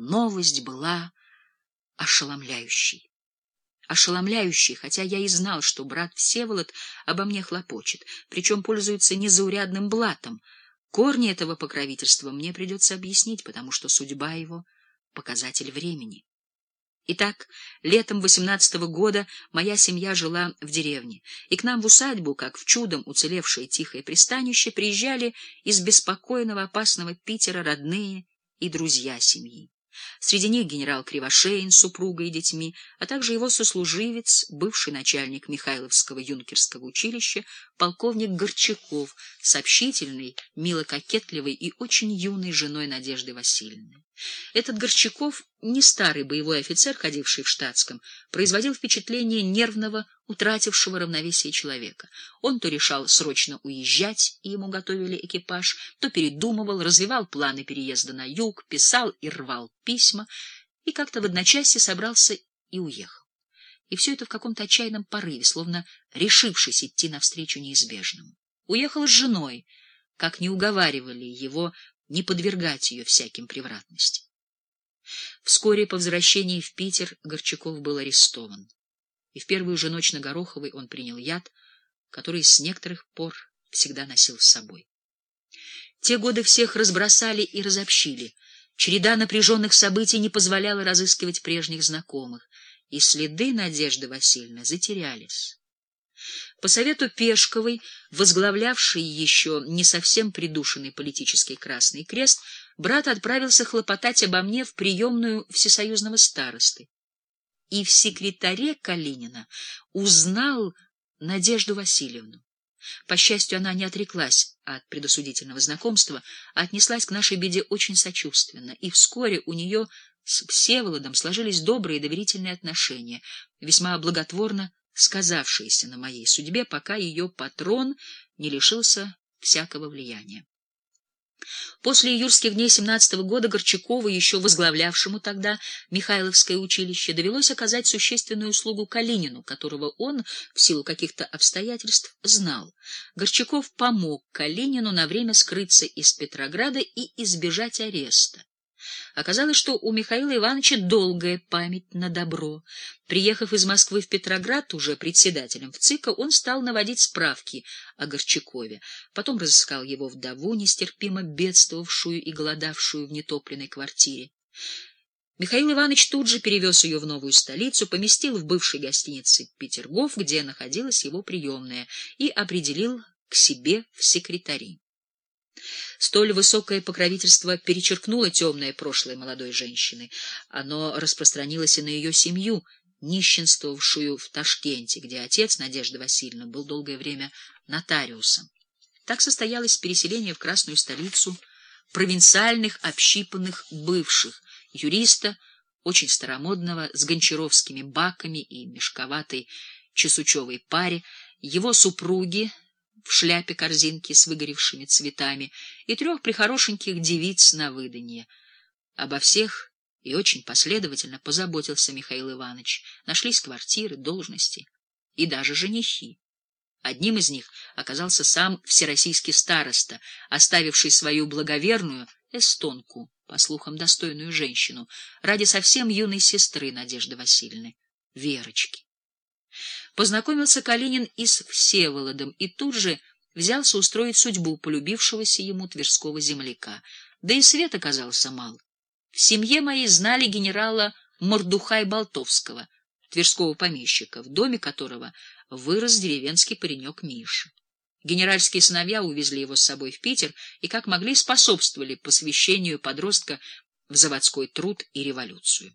Новость была ошеломляющей. Ошеломляющей, хотя я и знал, что брат Всеволод обо мне хлопочет, причем пользуется незаурядным блатом. Корни этого покровительства мне придется объяснить, потому что судьба его — показатель времени. Итак, летом восемнадцатого года моя семья жила в деревне, и к нам в усадьбу, как в чудом уцелевшее тихое пристанище, приезжали из беспокойного опасного Питера родные и друзья семьи. Среди них генерал Кривошеин с супругой и детьми, а также его сослуживец, бывший начальник Михайловского юнкерского училища, полковник Горчаков, с общительной, мило-кокетливой и очень юной женой Надежды Васильевны. Этот Горчаков, не старый боевой офицер, ходивший в штатском, производил впечатление нервного, утратившего равновесие человека. Он то решал срочно уезжать, и ему готовили экипаж, то передумывал, развивал планы переезда на юг, писал и рвал письма, и как-то в одночасье собрался и уехал. И все это в каком-то отчаянном порыве, словно решившись идти навстречу неизбежному. Уехал с женой, как не уговаривали его не подвергать ее всяким превратностям. Вскоре по возвращении в Питер Горчаков был арестован, и в первую же ночь на Гороховой он принял яд, который с некоторых пор всегда носил с собой. Те годы всех разбросали и разобщили. Череда напряженных событий не позволяла разыскивать прежних знакомых, и следы Надежды Васильевны затерялись. По совету Пешковой, возглавлявшей еще не совсем придушенный политический Красный Крест, брат отправился хлопотать обо мне в приемную всесоюзного старосты. И в секретаре Калинина узнал Надежду Васильевну. По счастью, она не отреклась от предосудительного знакомства, а отнеслась к нашей беде очень сочувственно, и вскоре у нее с Всеволодом сложились добрые доверительные отношения, весьма благотворно сказавшееся на моей судьбе, пока ее патрон не лишился всякого влияния. После июльских дней 17 -го года Горчакову, еще возглавлявшему тогда Михайловское училище, довелось оказать существенную услугу Калинину, которого он, в силу каких-то обстоятельств, знал. Горчаков помог Калинину на время скрыться из Петрограда и избежать ареста. Оказалось, что у Михаила Ивановича долгая память на добро. Приехав из Москвы в Петроград, уже председателем в ЦИКа, он стал наводить справки о Горчакове. Потом разыскал его вдову, нестерпимо бедствовавшую и голодавшую в нетопленной квартире. Михаил Иванович тут же перевез ее в новую столицу, поместил в бывшей гостинице Петергоф, где находилась его приемная, и определил к себе в секретари. Столь высокое покровительство перечеркнуло темное прошлое молодой женщины. Оно распространилось и на ее семью, нищенствовавшую в Ташкенте, где отец Надежды Васильевны был долгое время нотариусом. Так состоялось переселение в Красную столицу провинциальных общипанных бывших, юриста, очень старомодного, с гончаровскими баками и мешковатой чесучевой паре, его супруги, в шляпе корзинки с выгоревшими цветами и трех прихорошеньких девиц на выданье. Обо всех и очень последовательно позаботился Михаил Иванович. Нашлись квартиры, должности и даже женихи. Одним из них оказался сам всероссийский староста, оставивший свою благоверную эстонку, по слухам достойную женщину, ради совсем юной сестры Надежды Васильевны, Верочки. Познакомился Калинин и с Всеволодом, и тут же взялся устроить судьбу полюбившегося ему тверского земляка. Да и свет оказался мал. В семье моей знали генерала Мордухай Болтовского, тверского помещика, в доме которого вырос деревенский паренек Миша. Генеральские сыновья увезли его с собой в Питер и, как могли, способствовали посвящению подростка в заводской труд и революцию.